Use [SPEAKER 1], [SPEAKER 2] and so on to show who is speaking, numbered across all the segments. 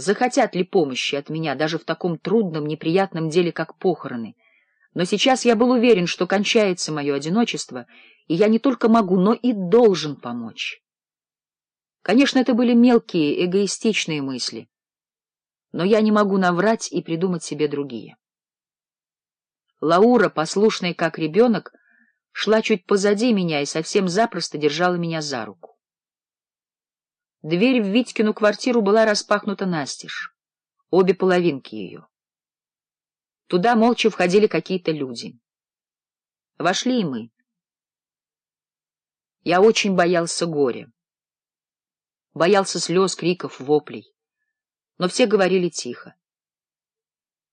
[SPEAKER 1] захотят ли помощи от меня даже в таком трудном, неприятном деле, как похороны. Но сейчас я был уверен, что кончается мое одиночество, и я не только могу, но и должен помочь. Конечно, это были мелкие, эгоистичные мысли, но я не могу наврать и придумать себе другие. Лаура, послушная как ребенок, шла чуть позади меня и совсем запросто держала меня за руку. Дверь в Витькину квартиру была распахнута настежь, обе половинки ее. Туда молча входили какие-то люди. Вошли и мы. Я очень боялся горя. Боялся слез, криков, воплей. Но все говорили тихо.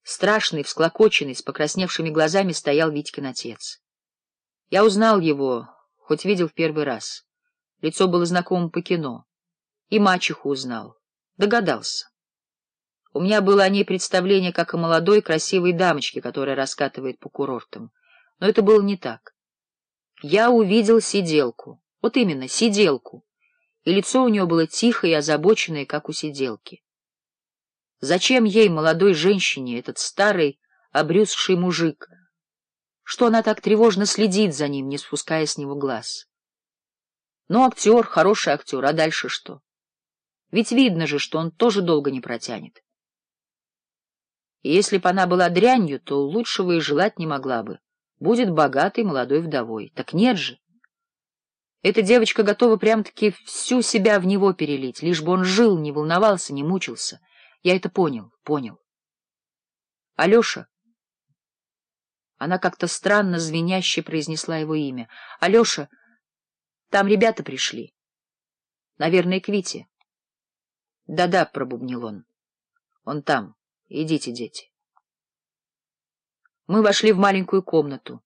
[SPEAKER 1] Страшный, всклокоченный, с покрасневшими глазами стоял Витькин отец. Я узнал его, хоть видел в первый раз. Лицо было знакомо по кино и мачеху узнал, догадался. У меня было о ней представление, как о молодой красивой дамочке, которая раскатывает по курортам. Но это было не так. Я увидел сиделку, вот именно, сиделку, и лицо у нее было тихое и озабоченное, как у сиделки. Зачем ей, молодой женщине, этот старый, обрюзгший мужик? Что она так тревожно следит за ним, не спуская с него глаз? Ну, актер, хороший актер, а дальше что? Ведь видно же, что он тоже долго не протянет. И если бы она была дрянью, то лучшего и желать не могла бы. Будет богатой молодой вдовой. Так нет же. Эта девочка готова прям-таки всю себя в него перелить, лишь бы он жил, не волновался, не мучился. Я это понял, понял. Алеша. Она как-то странно звеняще произнесла его имя. Алеша, там ребята пришли. Наверное, к Вите. Да-да, пробубнил он. Он там. Идите, дети. Мы вошли в маленькую комнату.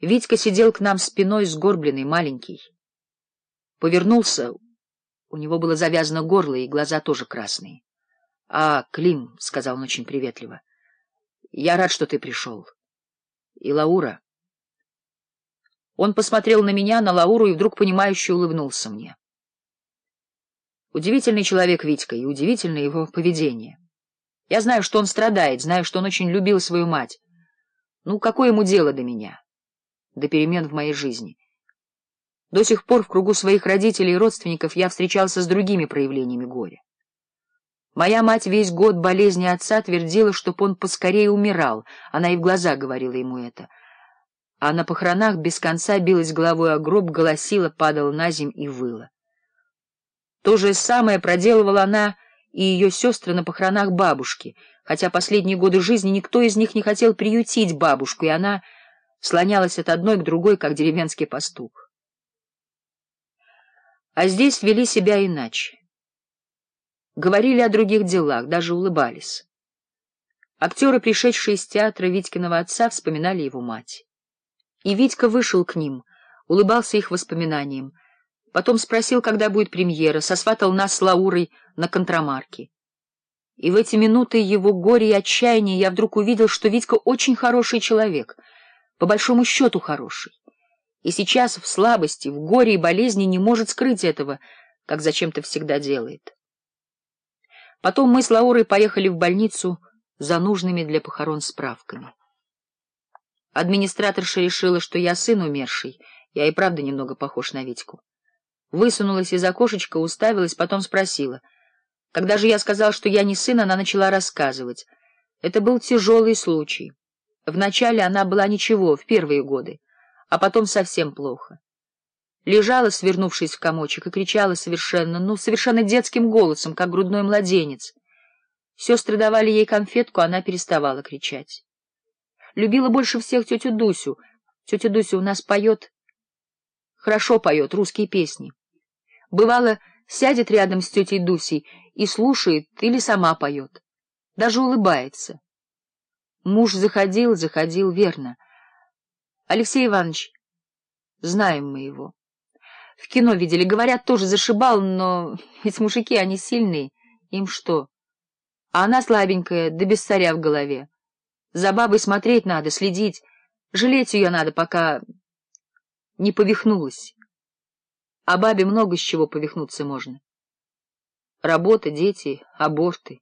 [SPEAKER 1] Витька сидел к нам спиной, сгорбленный, маленький. Повернулся, у него было завязано горло, и глаза тоже красные. — А, Клим, — сказал он очень приветливо, — я рад, что ты пришел. И Лаура. Он посмотрел на меня, на Лауру и вдруг понимающе улыбнулся мне. Удивительный человек Витька и удивительное его поведение. Я знаю, что он страдает, знаю, что он очень любил свою мать. Ну, какое ему дело до меня? До перемен в моей жизни. До сих пор в кругу своих родителей и родственников я встречался с другими проявлениями горя. Моя мать весь год болезни отца твердила, чтоб он поскорее умирал, она и в глаза говорила ему это. А на похоронах без конца билась головой о гроб, голосила, падала на земь и выла. То же самое проделывала она и ее сестры на похоронах бабушки, хотя последние годы жизни никто из них не хотел приютить бабушку, и она слонялась от одной к другой, как деревенский пастух. А здесь вели себя иначе. Говорили о других делах, даже улыбались. Актеры, пришедшие из театра Витькиного отца, вспоминали его мать. И Витька вышел к ним, улыбался их воспоминаниям — Потом спросил, когда будет премьера, сосватал нас с Лаурой на контрамарке. И в эти минуты его горя и отчаяния я вдруг увидел, что Витька очень хороший человек, по большому счету хороший. И сейчас в слабости, в горе и болезни не может скрыть этого, как зачем-то всегда делает. Потом мы с Лаурой поехали в больницу за нужными для похорон справками. Администраторша решила, что я сын умерший, я и правда немного похож на Витьку высунулась из окошечка, уставилась, потом спросила. Когда же я сказал, что я не сын, она начала рассказывать. Это был тяжелый случай. Вначале она была ничего, в первые годы, а потом совсем плохо. Лежала, свернувшись в комочек, и кричала совершенно, ну, совершенно детским голосом, как грудной младенец. Сестры давали ей конфетку, она переставала кричать. Любила больше всех тетю Дусю. Тетя Дуся у нас поет хорошо поет русские песни. Бывало, сядет рядом с тетей Дусей и слушает или сама поет. Даже улыбается. Муж заходил, заходил, верно. Алексей Иванович, знаем мы его. В кино видели, говорят, тоже зашибал, но ведь мужики, они сильные. Им что? А она слабенькая, да без царя в голове. За бабой смотреть надо, следить. Жалеть ее надо, пока не повихнулась. А бабе много с чего повихнуться можно. Работа, дети, аборты.